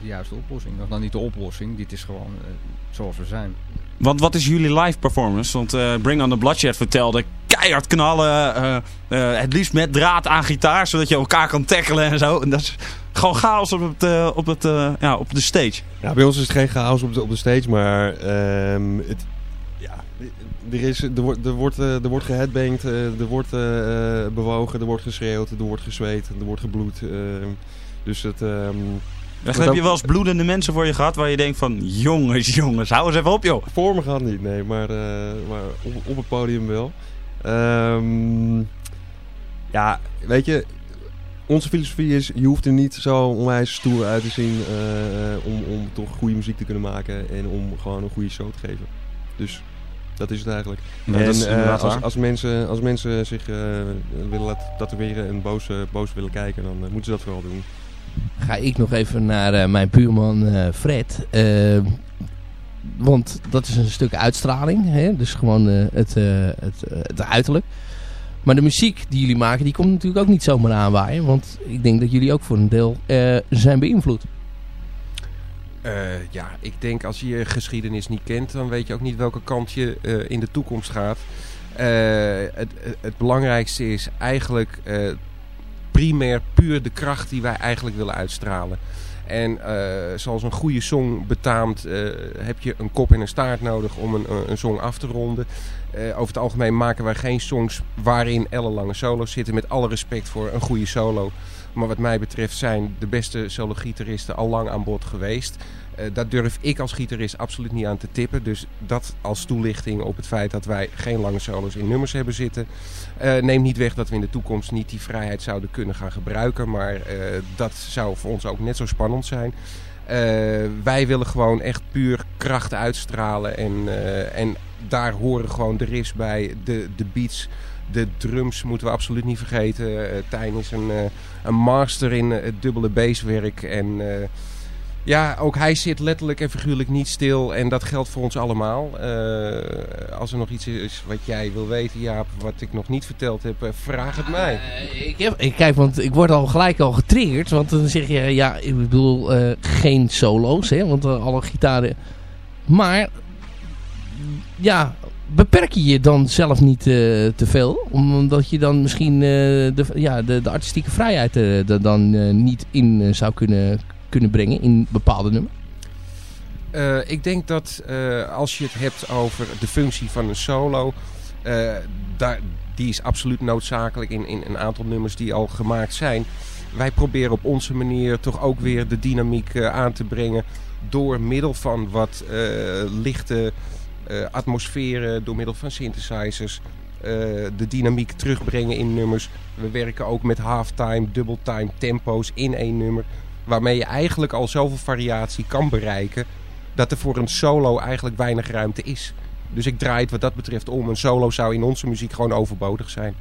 Speaker 5: de juiste oplossing. Of dan niet de oplossing, dit is gewoon eh, zoals we zijn.
Speaker 2: Want wat is jullie live performance? Want eh, Bring on the Bloodshed vertelde keihard knallen. eh, eh, het liefst met draad aan gitaar, zodat je elkaar kan tackelen en zo. En dat is gewoon chaos op, het, op, het, ja, op de stage.
Speaker 6: Ja, bij ons is het geen chaos op de, op de stage, maar ehm, het, er, is, er, wordt, er, wordt, eh, er wordt geheadbanged, eh, er wordt eh, bewogen, er wordt geschreeuwd, er wordt gezweet, er wordt gebloed. ehm, dus het... ehm,
Speaker 2: heb je wel eens bloedende mensen voor je gehad waar je denkt van... Jongens, jongens, hou eens even op joh.
Speaker 6: Voor me gaat niet, nee, maar, maar op, op het podium wel. Ehm, ja, weet je, onze filosofie is, je hoeft er niet zo onwijs stoer uit te zien om, om toch goede muziek te kunnen maken en om gewoon een goede show te geven. Dus dat is het eigenlijk.
Speaker 2: Ja,
Speaker 6: en
Speaker 2: dat is
Speaker 6: eh, als, als, mensen, als mensen zich eh, willen laten tatoeëren en boos, eh, boos willen kijken, dan moeten ze dat vooral doen.
Speaker 3: ga ik nog even naar eh, mijn buurman eh, Fred. Want dat is een stuk uitstraling. Hè? Dus gewoon eh, het, eh, het, het uiterlijk. Maar de muziek die jullie maken, die komt natuurlijk ook niet zomaar aanwaaien. Want ik denk dat jullie ook voor een deel eh, zijn beïnvloed.
Speaker 4: Eh, ja, ik denk als je je geschiedenis niet kent, dan weet je ook niet welke kant je eh, in de toekomst gaat. Eh, het, het- belangrijkste is eigenlijk primair puur de kracht die wij eigenlijk willen uitstralen. En zoals een goede song betaamt, heb je een kop en een staart nodig om een, een, song af te ronden. Over het algemeen maken wij geen songs waarin ellenlange solo's zitten. Met alle respect voor een goede solo. Maar wat mij betreft zijn de beste solo-gitaristen al lang aan bod geweest. Eh, daar durf ik als gitarist absoluut niet aan te tippen. Dus dat als toelichting op het feit dat wij geen lange solo's in nummers hebben zitten. Eh, neemt niet weg dat we in de toekomst niet die vrijheid zouden kunnen gaan gebruiken. Maar eh, dat zou voor ons ook net zo spannend zijn. Wij willen gewoon echt puur kracht uitstralen. En, en daar horen gewoon de riffs bij, de, de beats, De drums moeten we absoluut niet vergeten. Eh, Tijn is een, eh, een master in eh, het dubbele basswerk. En ja, ook hij zit letterlijk en figuurlijk niet stil. En dat geldt voor ons allemaal. Als er nog iets is wat jij wil weten, Jaap, wat ik nog niet verteld heb, vraag het mij.
Speaker 3: Ik, ik, kijk, want ik word al gelijk al getriggerd. Want dan zeg je, ja, ik bedoel, geen solo's, hè, want alle gitaren... Maar, ja, beperk je je dan zelf niet eh, te veel? Omdat je dan misschien eh, de, ja, de, de artistieke vrijheid eh, er dan niet in zou kunnen, kunnen brengen in bepaalde nummers?
Speaker 4: Ik denk dat als je het hebt over de functie van een solo, daar, die is absoluut noodzakelijk in, in een aantal nummers die al gemaakt zijn. Wij proberen op onze manier toch ook weer de dynamiek aan te brengen door middel van wat lichte atmosferen, door middel van synthesizers. eh, de dynamiek terugbrengen in nummers. We werken ook met halftime, double-time tempo's in één nummer. Waarmee je eigenlijk al zoveel variatie kan bereiken dat er voor een solo eigenlijk weinig ruimte is. Dus ik draai het wat dat betreft om. Een solo zou in onze muziek gewoon overbodig zijn.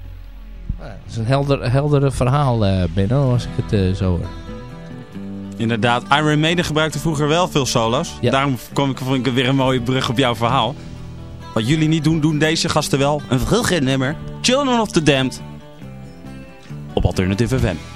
Speaker 3: Dat is een helder, heldere verhaal, eh Benno, als ik het eh, zo hoor.
Speaker 2: Inderdaad, Iron Maiden gebruikte vroeger wel veel solo's.
Speaker 3: Ja.
Speaker 2: Daarom kom ik, vond ik weer een mooie brug op jouw verhaal. Wat jullie niet doen, doen deze gasten wel. Een heel geen nummer. Children of the Damned. Op Alternative FM.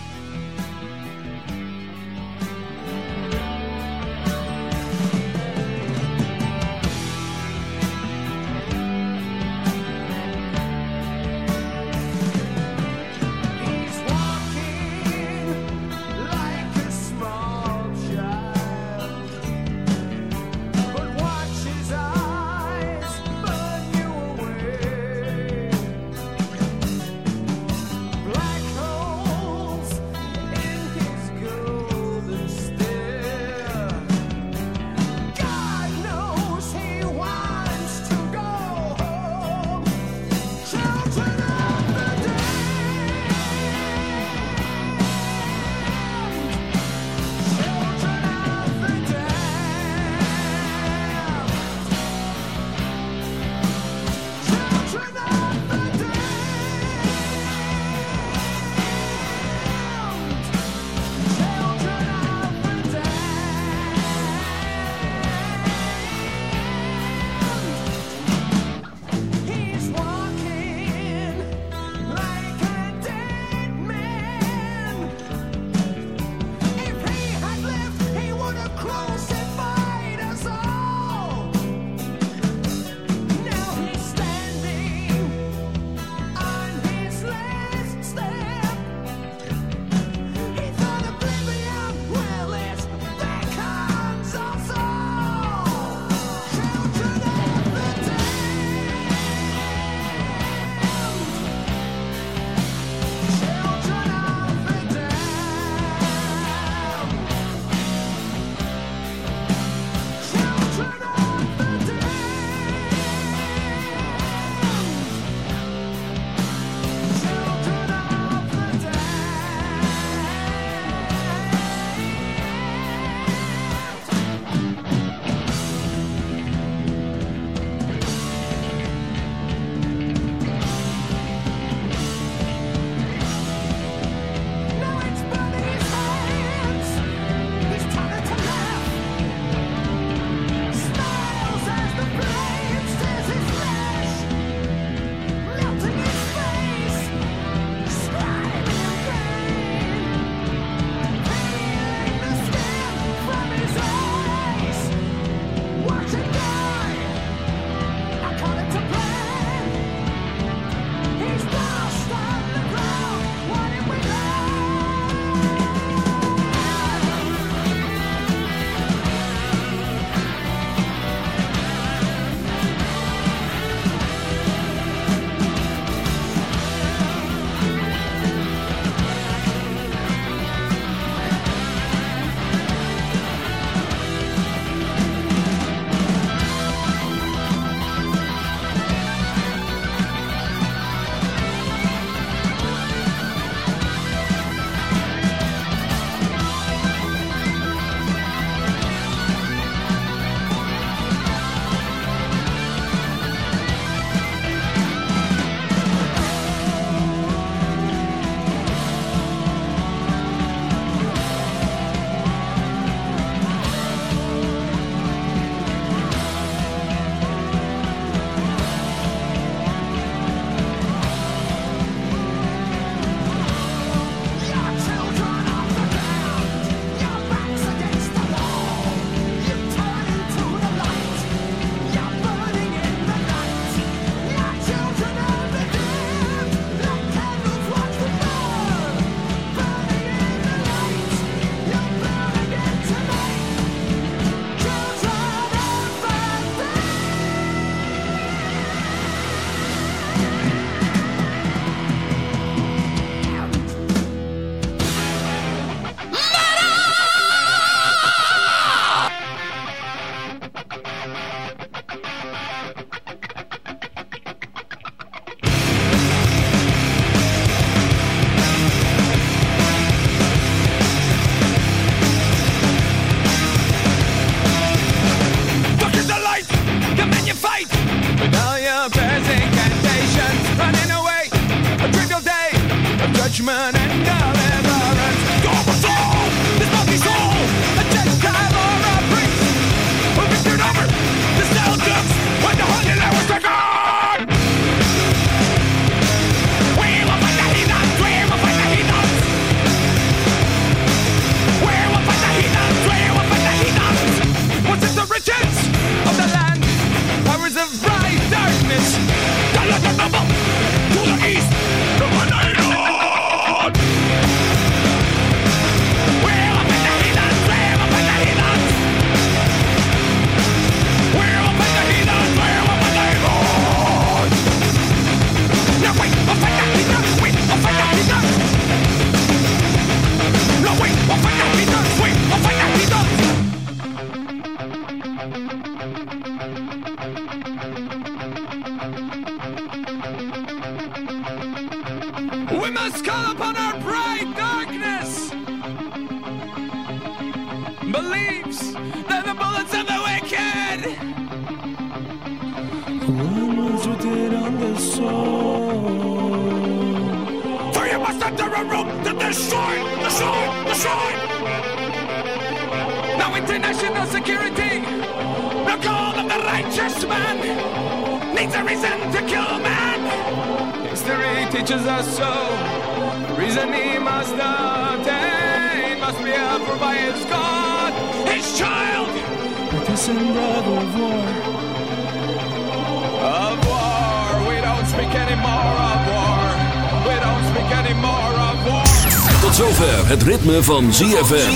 Speaker 1: Van ZFM.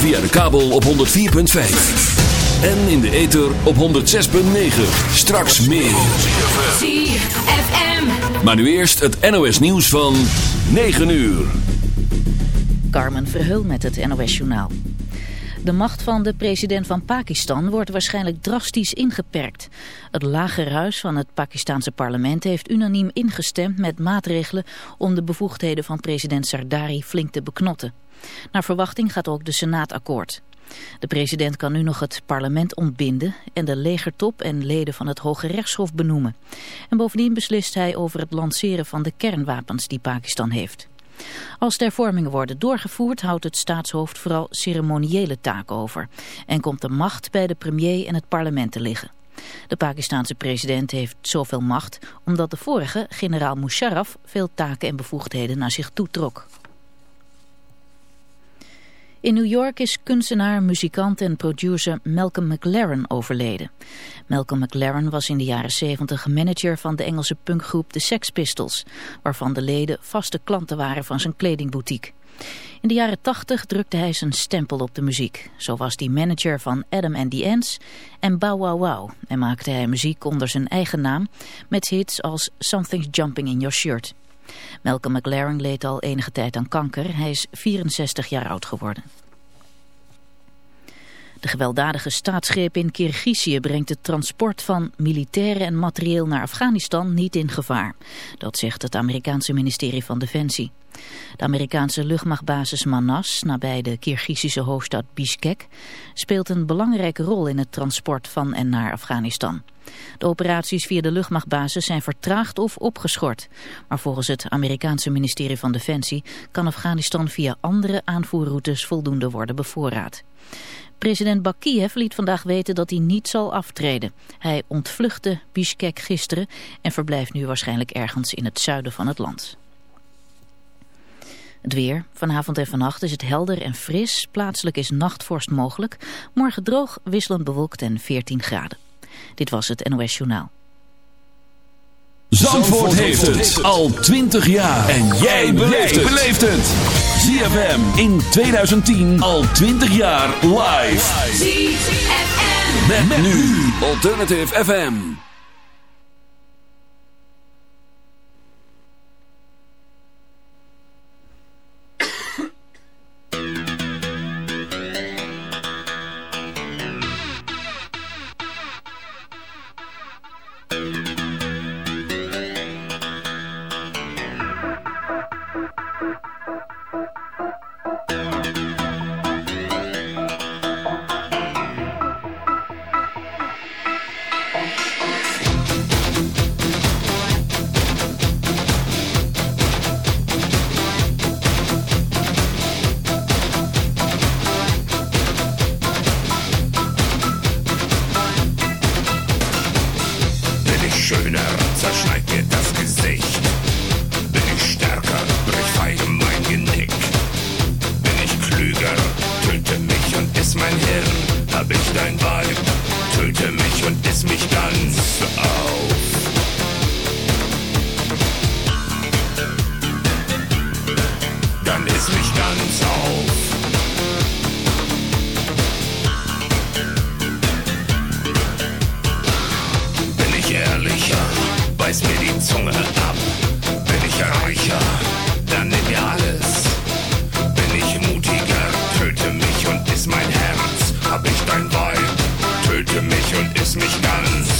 Speaker 1: Via de kabel op 104.5. En in de ether op 106.9. Straks meer.
Speaker 9: ZFM.
Speaker 1: Maar nu eerst het NOS nieuws van 9 uur.
Speaker 9: Carmen Verheul met het NOS Journaal. De macht van de president van Pakistan wordt waarschijnlijk drastisch ingeperkt. Het lagerhuis van het Pakistanse parlement heeft unaniem ingestemd met maatregelen om de bevoegdheden van president Sardari flink te beknotten. Naar verwachting gaat ook de Senaat akkoord. De president kan nu nog het parlement ontbinden en de legertop en leden van het Hoge Rechtshof benoemen. En bovendien beslist hij over het lanceren van de kernwapens die Pakistan heeft. Als de hervormingen worden doorgevoerd houdt het staatshoofd vooral ceremoniële taken over en komt de macht bij de premier en het parlement te liggen. De Pakistanse president heeft zoveel macht omdat de vorige, generaal Musharraf, veel taken en bevoegdheden naar zich toetrok. In New York is kunstenaar, muzikant en producer Malcolm McLaren overleden. Malcolm McLaren was in de jaren 70 manager van de Engelse punkgroep The Sex Pistols, waarvan de leden vaste klanten waren van zijn kledingboutique. In de jaren 80 drukte hij zijn stempel op de muziek. Zo was hij manager van Adam and the Ants en Bow Wow Wow en maakte hij muziek onder zijn eigen naam met hits als Something's Jumping in Your Shirt. Malcolm McLaren leed al enige tijd aan kanker. Hij is 64 jaar oud geworden. De gewelddadige staatsgreep in Kirgizië brengt het transport van militairen en materieel naar Afghanistan niet in gevaar. Dat zegt het Amerikaanse ministerie van Defensie. De Amerikaanse luchtmachtbasis Manas, nabij de Kirgizische hoofdstad Bishkek, speelt een belangrijke rol in het transport van en naar Afghanistan. De operaties via de luchtmachtbasis zijn vertraagd of opgeschort. Maar volgens het Amerikaanse ministerie van Defensie kan Afghanistan via andere aanvoerroutes voldoende worden bevoorraad. President Bakiev liet vandaag weten dat hij niet zal aftreden. Hij ontvluchtte Bishkek gisteren en verblijft nu waarschijnlijk ergens in het zuiden van het land. Het weer. Vanavond en vannacht is het helder en fris. Plaatselijk is nachtvorst mogelijk. Morgen droog, wisselend bewolkt en 14 graden. Dit was het NOS Journaal.
Speaker 1: Zandvoort heeft het al 20 jaar. En jij beleeft het. ZFM in 2010 al 20 jaar live.
Speaker 9: ZFM.
Speaker 1: Met, nu Alternative FM.
Speaker 7: distance vergiss mich ganz.